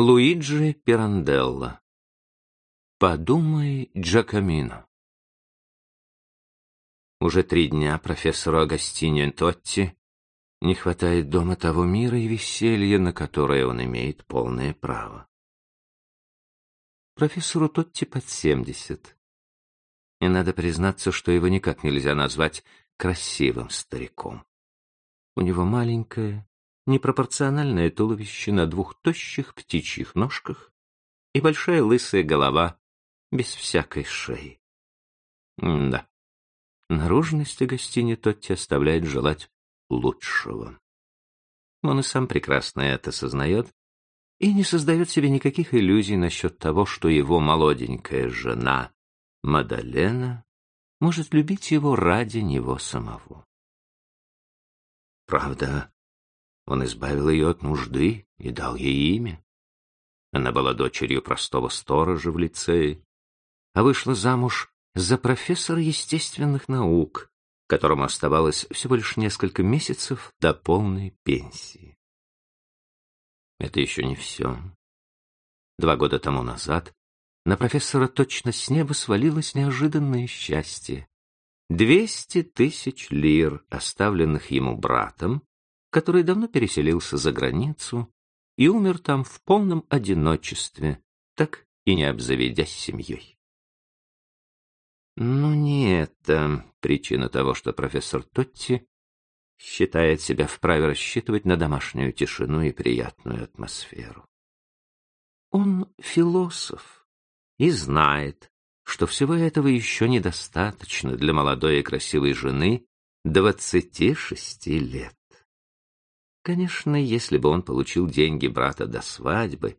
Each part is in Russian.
Луиджи Пиранделло. Подумай, Джакомино. Уже три дня профессору Агастиньо Тотти не хватает дома того мира и веселья, на которое он имеет полное право. Профессору Тотти под семьдесят. И надо признаться, что его никак нельзя назвать красивым стариком. У него маленькое, непропорциональное туловище на двух тощих птичьих ножках и большая лысая голова без всякой шеи. М да, наружность Агастини Тотти оставляет желать лучшего. Он и сам прекрасно это сознает и не создает себе никаких иллюзий насчет того, что его молоденькая жена Мадалена может любить его ради него самого. Правда, он избавил ее от нужды и дал ей имя. Она была дочерью простого сторожа в лицее, а вышла замуж за профессора естественных наук, которому оставалось всего лишь несколько месяцев до полной пенсии. Это еще не все. Два года тому назад на профессора точно с неба свалилось неожиданное счастье. Двести тысяч лир, оставленных ему братом, который давно переселился за границу и умер там в полном одиночестве, так и не обзаведясь семьей. Но не это причина того, что профессор Тотти считает себя вправе рассчитывать на домашнюю тишину и приятную атмосферу. Он философ и знает, что всего этого еще недостаточно для молодой и красивой жены двадцати шести лет. Конечно, если бы он получил деньги брата до свадьбы,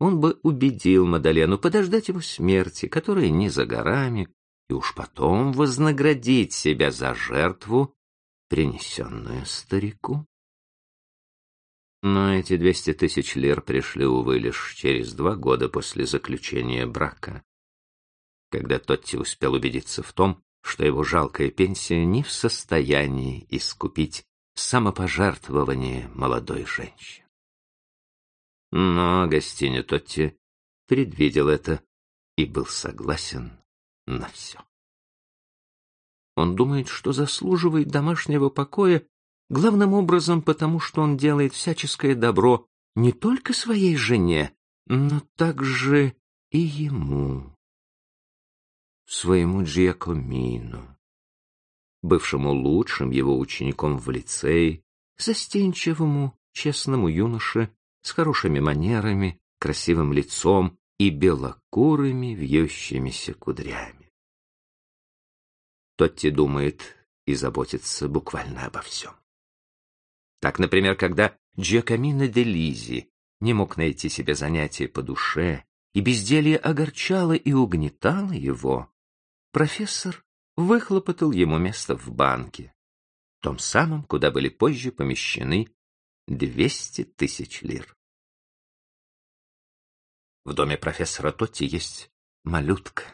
он бы убедил Мадалену подождать его смерти, которая не за горами, и уж потом вознаградить себя за жертву, принесенную старику. Но эти двести тысяч лир пришли, увы, лишь через два года после заключения брака, когда Тотти успел убедиться в том, что его жалкая пенсия не в состоянии искупить самопожертвование молодой женщины. Но Гостиня Тотти предвидел это и был согласен на все. Он думает, что заслуживает домашнего покоя главным образом потому, что он делает всяческое добро не только своей жене, но также и ему, своему Джиакомину бывшему лучшим его учеником в лицее, застенчивому, честному юноше с хорошими манерами, красивым лицом и белокурыми вьющимися кудрями. Тотти думает и заботится буквально обо всем. Так, например, когда Джиакомино де Лизи не мог найти себе занятия по душе, и безделье огорчало и угнетало его, профессор выхлопотал ему место в банке, том самом, куда были позже помещены 200 тысяч лир. В доме профессора Тотти есть малютка,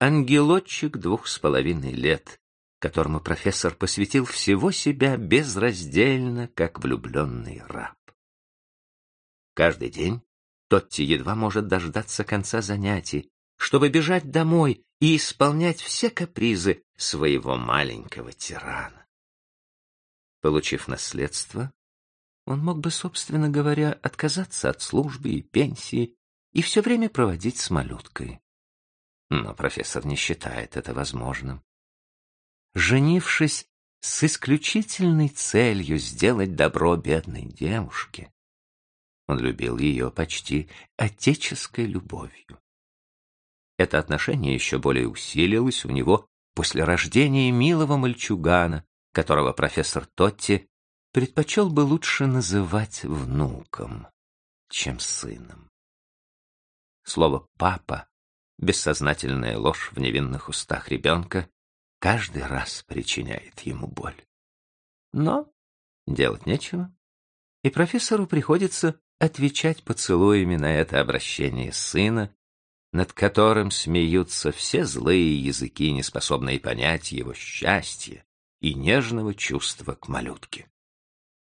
ангелочек двух с половиной лет, которому профессор посвятил всего себя безраздельно, как влюбленный раб. Каждый день Тотти едва может дождаться конца занятий, чтобы бежать домой и исполнять все капризы своего маленького тирана. Получив наследство, он мог бы, собственно говоря, отказаться от службы и пенсии и все время проводить с малюткой. Но профессор не считает это возможным. Женившись с исключительной целью сделать добро бедной девушке, он любил ее почти отеческой любовью. Это отношение еще более усилилось у него после рождения милого мальчугана, которого профессор Тотти предпочел бы лучше называть внуком, чем сыном. Слово «папа» — бессознательная ложь в невинных устах ребенка — каждый раз причиняет ему боль. Но делать нечего, и профессору приходится отвечать поцелуями на это обращение сына над которым смеются все злые языки, не способные понять его счастье и нежного чувства к малютке.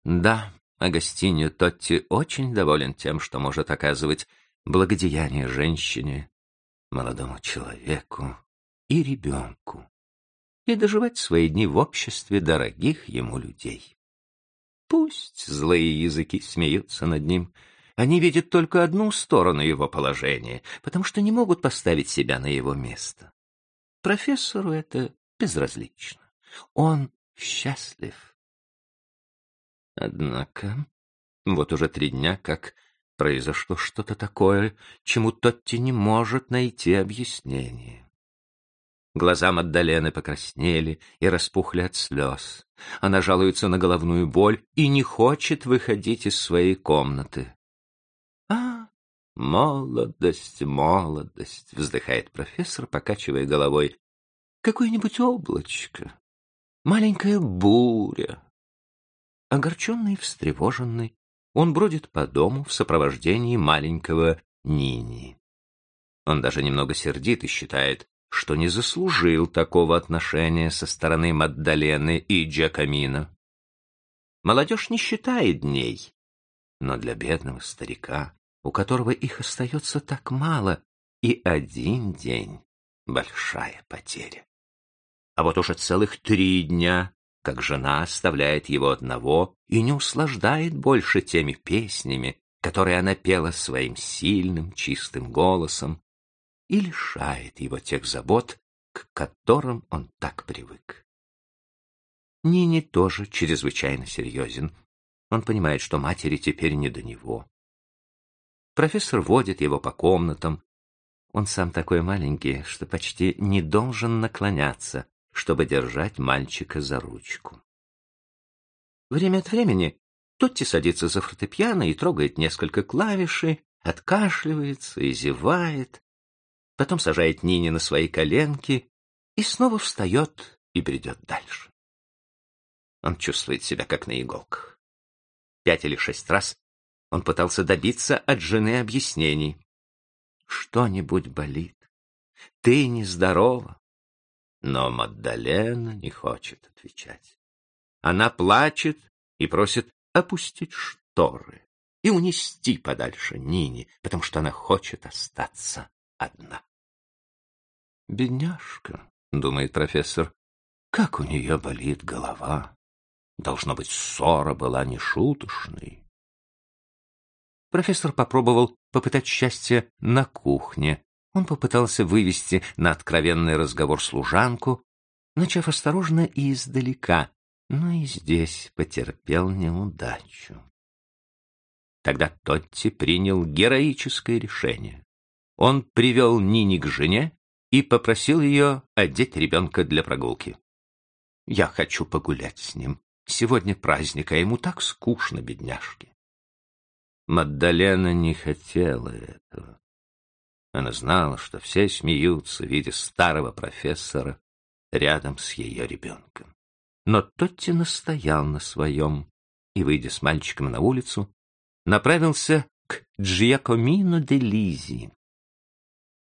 Да, Агастиньо Тотти очень доволен тем, что может оказывать благодеяние женщине, молодому человеку и ребенку, и доживать свои дни в обществе дорогих ему людей. Пусть злые языки смеются над ним, они видят только одну сторону его положения, потому что не могут поставить себя на его место. Профессору это безразлично. Он счастлив. Однако, вот уже три дня, как произошло что-то такое, чему Тотти не может найти объяснение. Глаза Маддалены покраснели и распухли от слез. Она жалуется на головную боль и не хочет выходить из своей комнаты. «А, молодость, молодость!» — вздыхает профессор, покачивая головой. «Какое-нибудь облачко, маленькая буря». Огорченный и встревоженный, он бродит по дому в сопровождении маленького Нини. Он даже немного сердит и считает, что не заслужил такого отношения со стороны Маддалены и Джакамина. Молодежь не считает дней, но для бедного старика, у которого их остается так мало, и один день — большая потеря. А вот уже целых три дня, как жена оставляет его одного и не услаждает больше теми песнями, которые она пела своим сильным, чистым голосом, и лишает его тех забот, к которым он так привык. Нини тоже чрезвычайно серьезен. Он понимает, что матери теперь не до него. Профессор водит его по комнатам. Он сам такой маленький, что почти не должен наклоняться, чтобы держать мальчика за ручку. Время от времени Тотти садится за фортепиано и трогает несколько клавишей, откашливается и зевает, потом сажает Нине на свои коленки и снова встает и бредет дальше. Он чувствует себя как на иголках. Пять или шесть раз он пытался добиться от жены объяснений. Что-нибудь болит. Ты нездорова. Но Маддалена не хочет отвечать. Она плачет и просит опустить шторы и унести подальше Нине, потому что она хочет остаться одна. «Бедняжка», — думает профессор, — «как у нее болит голова. Должно быть, ссора была нешуточной». Профессор попробовал попытать счастье на кухне. Он попытался вывести на откровенный разговор служанку, начав осторожно и издалека, но и здесь потерпел неудачу. Тогда Тотти принял героическое решение. Он привел Нини к жене и попросил ее одеть ребенка для прогулки. «Я хочу погулять с ним. Сегодня праздник, а ему так скучно, бедняжки». Маддалена не хотела этого. Она знала, что все смеются, видя старого профессора рядом с ее ребенком. Но Тотти настоял на своем и, выйдя с мальчиком на улицу, направился к Джиакомино де Лизи.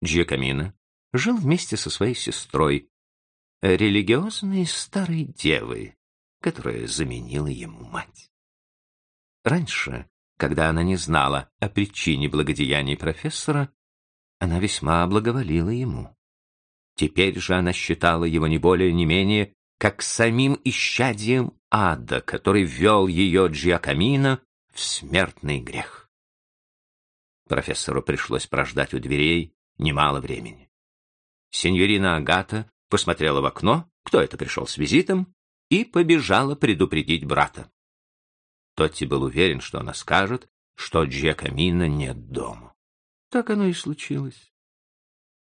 Джиакомино жил вместе со своей сестрой, религиозной старой девой, которая заменила ему мать. Раньше, когда она не знала о причине благодеяний профессора, она весьма благоволила ему. Теперь же она считала его не более не менее как самим исчадием ада, который ввел ее Джиакамина в смертный грех. Профессору пришлось прождать у дверей немало времени. Сеньорина Агата посмотрела в окно, кто это пришел с визитом, и побежала предупредить брата. Тотти был уверен, что она скажет, что Джекамина нет дома. Так оно и случилось.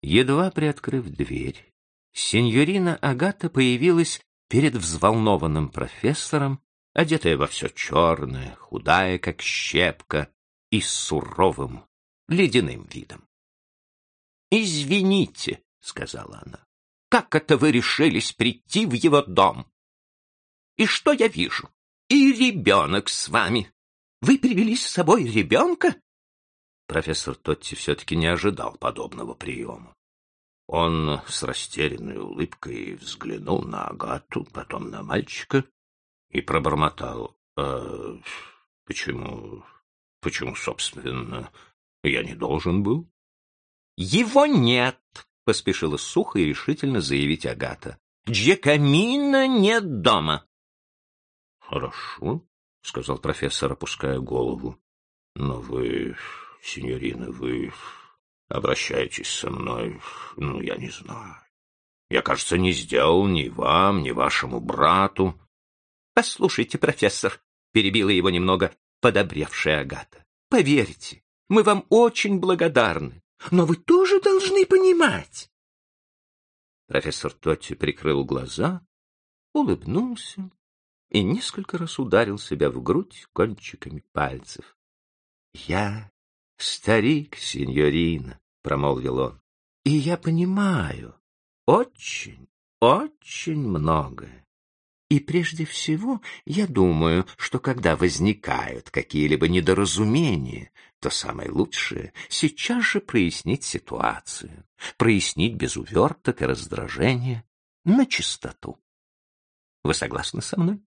Едва приоткрыв дверь, сеньорина Агата появилась перед взволнованным профессором, одетая во все черное, худая, как щепка, и с суровым, ледяным видом. «Извините», — сказала она. «Как это вы решились прийти в его дом? И что я вижу? И ребенок с вами. Вы привели с собой ребенка?» Профессор Тотти все-таки не ожидал подобного приема. Он с растерянной улыбкой взглянул на Агату, потом на мальчика и пробормотал. «Э, Почему, почему, собственно, я не должен был? Его нет, поспешила сухо и решительно заявить Агата. Джекамина нет дома. Хорошо, сказал профессор, опуская голову. Но вы, синьорина, вы обращаетесь со мной, ну, я не знаю. Я, кажется, не сделал ни вам, ни вашему брату. — Послушайте, профессор, — перебила его немного подобревшая Агата, — поверьте, мы вам очень благодарны, но вы тоже должны понимать. Профессор Тотти прикрыл глаза, улыбнулся и несколько раз ударил себя в грудь кончиками пальцев. — Я старик, сеньорина, — промолвил он, — и я понимаю очень, очень многое. И прежде всего, я думаю, что когда возникают какие-либо недоразумения, то самое лучшее — сейчас же прояснить ситуацию, прояснить без уверток и раздражения на чистоту. Вы согласны со мной? —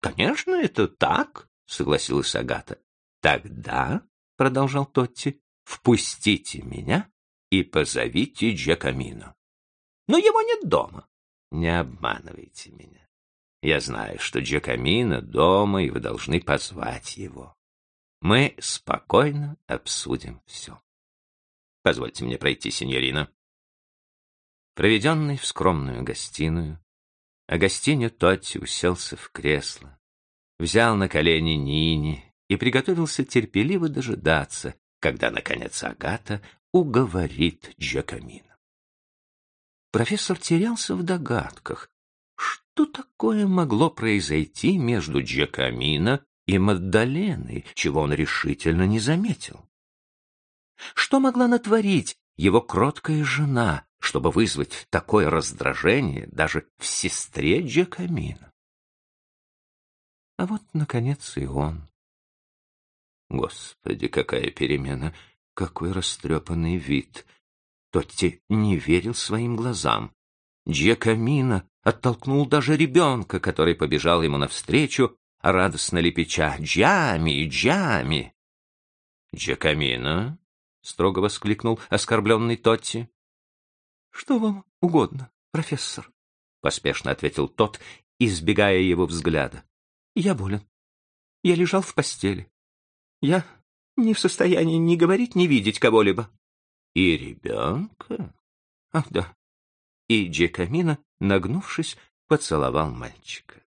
Конечно, это так, — согласилась Агата. — Тогда, — продолжал Тотти, — впустите меня и позовите Джекамино. — Но его нет дома. — Не обманывайте меня. Я знаю, что Джакамино дома, и вы должны позвать его. Мы спокойно обсудим все. Позвольте мне пройти, сеньорина. Проведенный в скромную гостиную, Агастиньо Тотти уселся в кресло, взял на колени Нини и приготовился терпеливо дожидаться, когда, наконец, Агата уговорит Джакамино. Профессор терялся в догадках, что такое могло произойти между Джекамино и Маддаленой, чего он решительно не заметил? Что могла натворить его кроткая жена, чтобы вызвать такое раздражение даже в сестре Джекамино? А вот, наконец, и он. Господи, какая перемена! Какой растрепанный вид! Тотти не верил своим глазам. Джекамина оттолкнул даже ребенка, который побежал ему навстречу, радостно лепеча «Джами! Джами!» «Джекамина!» — строго воскликнул оскорбленный Тотти. «Что вам угодно, профессор?» — поспешно ответил тот, избегая его взгляда. «Я болен. Я лежал в постели. Я не в состоянии ни говорить, ни видеть кого-либо». «И ребенка?» «Ах, да и Джекамина, нагнувшись, поцеловал мальчика.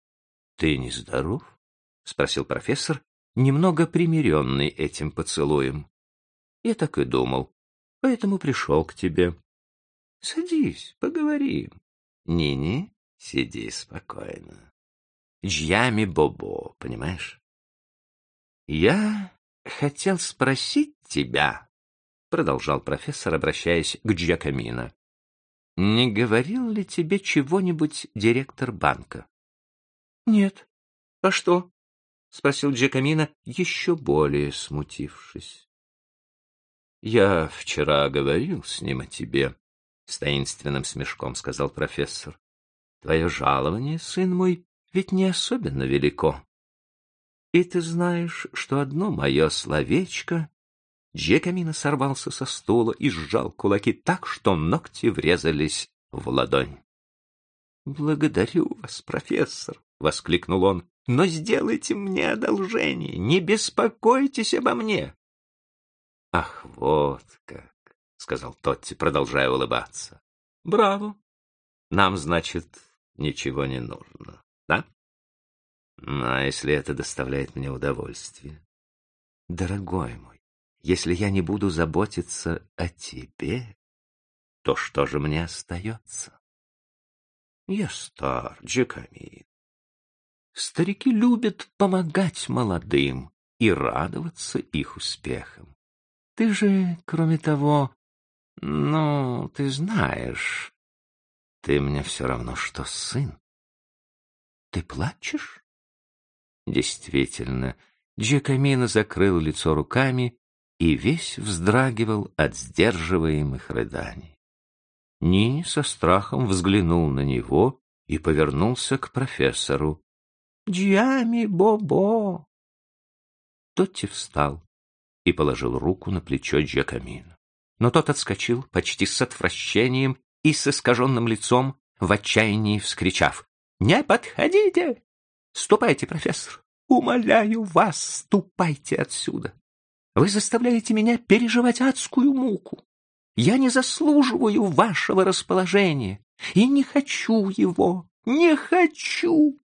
— Ты нездоров? — спросил профессор, немного примиренный этим поцелуем. — Я так и думал, поэтому пришел к тебе. — Садись, поговорим. — Нини, сиди спокойно. Джьями Бобо, понимаешь? — Я хотел спросить тебя, — продолжал профессор, обращаясь к Джакамино. Не говорил ли тебе чего-нибудь директор банка? — Нет. А что? — спросил Джекамина, еще более смутившись. — Я вчера говорил с ним о тебе, — с таинственным смешком сказал профессор. — Твое жалование, сын мой, ведь не особенно велико. И ты знаешь, что одно мое словечко Джекамина сорвался со стула и сжал кулаки так, что ногти врезались в ладонь. — Благодарю вас, профессор, — воскликнул он, — но сделайте мне одолжение, не беспокойтесь обо мне. — Ах, вот как, — сказал Тотти, продолжая улыбаться. — Браво. Нам, значит, ничего не нужно, да? Ну, а если это доставляет мне удовольствие? Дорогой мой, если я не буду заботиться о тебе, то что же мне остается? Я стар, Джекамин. Старики любят помогать молодым и радоваться их успехам. Ты же, кроме того, ну, ты знаешь, ты мне все равно, что сын. Ты плачешь? Действительно, Джекамина закрыл лицо руками и весь вздрагивал от сдерживаемых рыданий. Нини со страхом взглянул на него и повернулся к профессору. «Джиами Бобо!» Тотти встал и положил руку на плечо Джакамина. Но тот отскочил почти с отвращением и с искаженным лицом, в отчаянии вскричав. «Не подходите! Ступайте, профессор! Умоляю вас, ступайте отсюда! Вы заставляете меня переживать адскую муку. Я не заслуживаю вашего расположения и не хочу его, не хочу.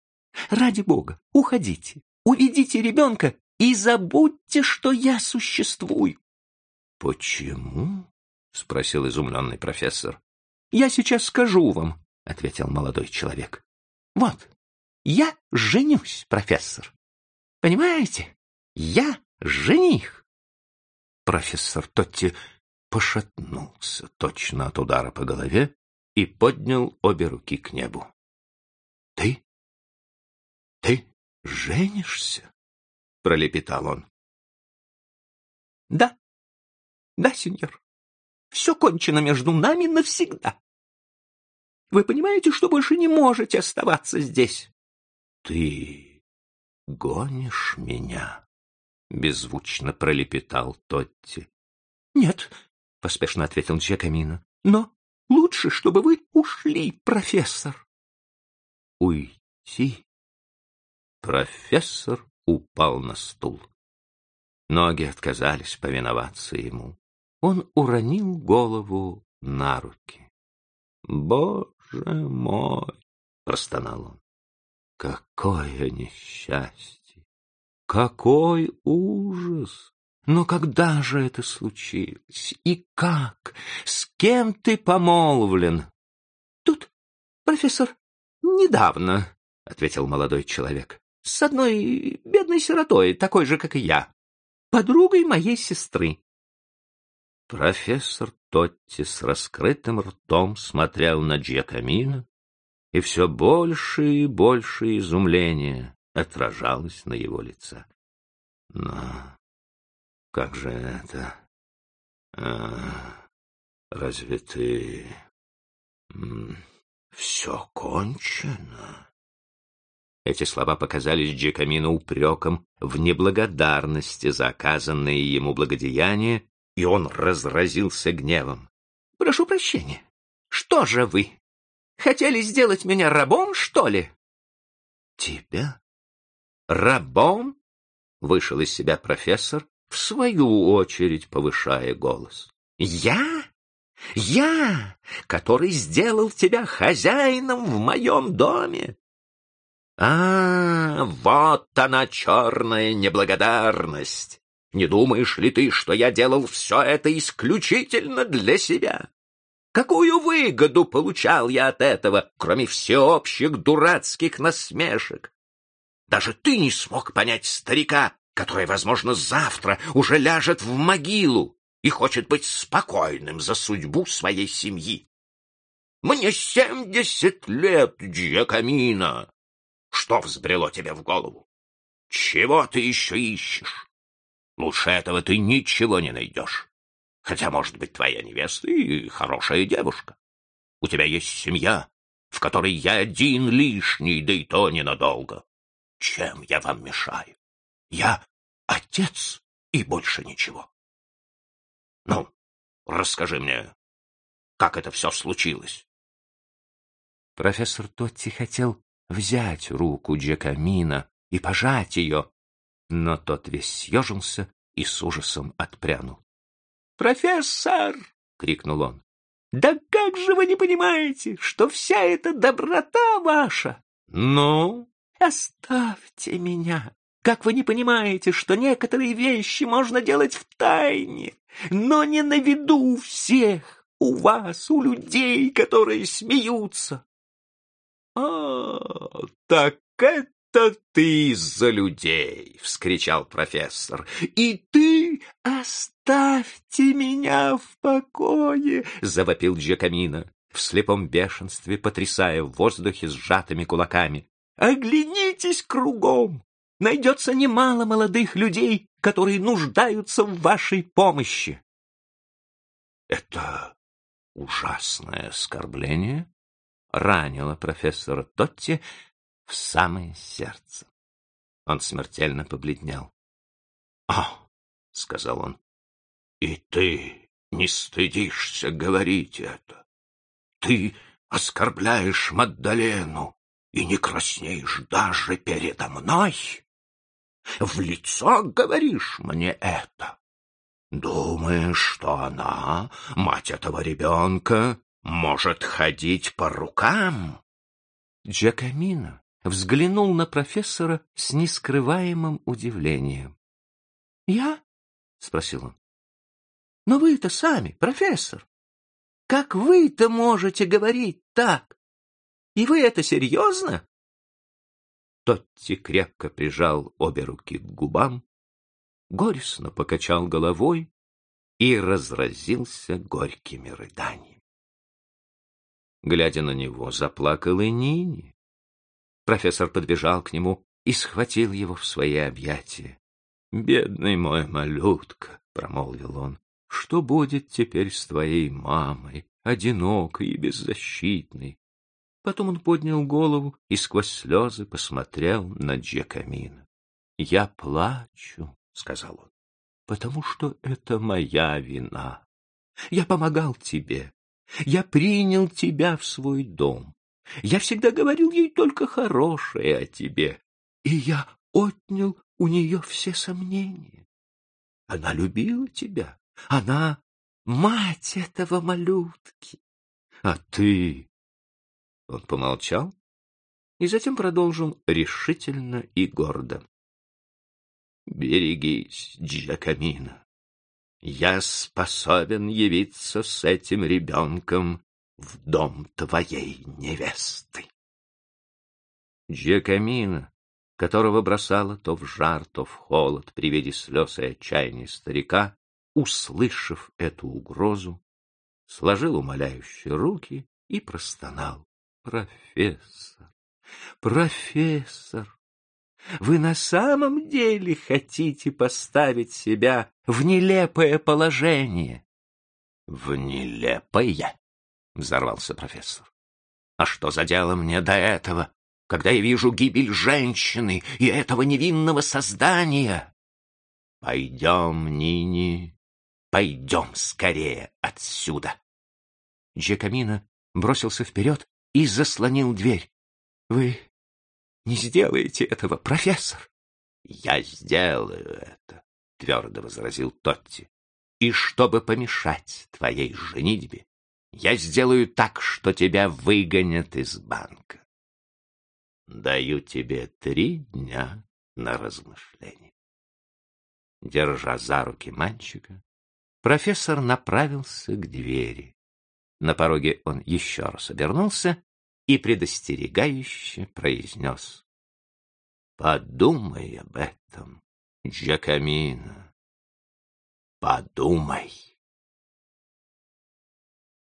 Ради бога, уходите, уведите ребенка и забудьте, что я существую. — Почему? — спросил изумленный профессор. — Я сейчас скажу вам, — ответил молодой человек. — Вот, я женюсь, профессор. Понимаете? Я жених. Профессор Тотти пошатнулся точно от удара по голове и поднял обе руки к небу. — Ты? Ты женишься? — пролепетал он. — Да, да, сеньор. Все кончено между нами навсегда. Вы понимаете, что больше не можете оставаться здесь? — Ты гонишь меня? — беззвучно пролепетал Тотти. — Нет, — поспешно ответил Джекамино, — но лучше, чтобы вы ушли, профессор. — Уйти? Профессор упал на стул. Ноги отказались повиноваться ему. Он уронил голову на руки. — Боже мой! — простонал он. — Какое несчастье! Какой ужас! Но когда же это случилось? И как? С кем ты помолвлен? Тут, профессор, недавно, — ответил молодой человек, — с одной бедной сиротой, такой же, как и я, подругой моей сестры. Профессор Тотти с раскрытым ртом смотрел на Джекамина, и все больше и больше изумления отражалось на его лице. Но как же это? А, разве ты... Все кончено? Эти слова показались Джекамину упреком в неблагодарности за оказанное ему благодеяние, и он разразился гневом. — Прошу прощения. Что же вы? Хотели сделать меня рабом, что ли? — Тебя? рабом? Вышел из себя профессор, в свою очередь повышая голос. Я? Я, который сделал тебя хозяином в моем доме? А, вот она, черная неблагодарность. Не думаешь ли ты, что я делал все это исключительно для себя? Какую выгоду получал я от этого, кроме всеобщих дурацких насмешек? Даже ты не смог понять старика, который, возможно, завтра уже ляжет в могилу и хочет быть спокойным за судьбу своей семьи. Мне семьдесят лет, Джекамина. Что взбрело тебе в голову? Чего ты еще ищешь? Лучше этого ты ничего не найдешь. Хотя, может быть, твоя невеста и хорошая девушка. У тебя есть семья, в которой я один лишний, да и то ненадолго. Чем я вам мешаю? Я отец и больше ничего. Ну, расскажи мне, как это все случилось? Профессор Тотти хотел взять руку Джекамина и пожать ее, но тот весь съежился и с ужасом отпрянул. «Профессор!» — крикнул он. «Да как же вы не понимаете, что вся эта доброта ваша?» «Ну?» Оставьте меня. Как вы не понимаете, что некоторые вещи можно делать в тайне, но не на виду у всех, у вас, у людей, которые смеются? А, так это ты из-за людей, вскричал профессор. И ты оставьте меня в покое, завопил Джекамина в слепом бешенстве, потрясая в воздухе сжатыми кулаками. Оглянитесь кругом. Найдется немало молодых людей, которые нуждаются в вашей помощи. Это ужасное оскорбление ранило профессора Тотти в самое сердце. Он смертельно побледнел. «А!» — сказал он. «И ты не стыдишься говорить это. Ты оскорбляешь Маддалену и не краснеешь даже передо мной. В лицо говоришь мне это. Думаешь, что она, мать этого ребенка, может ходить по рукам?» Джакамино взглянул на профессора с нескрываемым удивлением. «Я?» — спросил он. «Но вы-то сами, профессор. Как вы-то можете говорить так? И вы это серьезно?» Тотти крепко прижал обе руки к губам, горестно покачал головой и разразился горькими рыданиями. Глядя на него, заплакал и Нини. Профессор подбежал к нему и схватил его в свои объятия. «Бедный мой малютка», — промолвил он, — «что будет теперь с твоей мамой, одинокой и беззащитной?» Потом он поднял голову и сквозь слезы посмотрел на Джекамина. «Я плачу», — сказал он, — «потому что это моя вина. Я помогал тебе, я принял тебя в свой дом. Я всегда говорил ей только хорошее о тебе, и я отнял у нее все сомнения. Она любила тебя. Она мать этого малютки. А ты... Он помолчал и затем продолжил решительно и гордо. Берегись, Джакамина. Я способен явиться с этим ребенком в дом твоей невесты. Джакамина которого бросало то в жар, то в холод при виде слез и отчаяния старика, услышав эту угрозу, сложил умоляющие руки и простонал. «Профессор! Профессор! Вы на самом деле хотите поставить себя в нелепое положение?» «В нелепое?» — взорвался профессор. «А что за дело мне до этого? когда я вижу гибель женщины и этого невинного создания. Пойдем, Нини, пойдем скорее отсюда. Джекамина бросился вперед и заслонил дверь. — Вы не сделаете этого, профессор? — Я сделаю это, — твердо возразил Тотти. — И чтобы помешать твоей женитьбе, я сделаю так, что тебя выгонят из банка. Даю тебе три дня на размышление. Держа за руки мальчика, профессор направился к двери. На пороге он еще раз обернулся и предостерегающе произнес. — Подумай об этом, Джакамина. Подумай.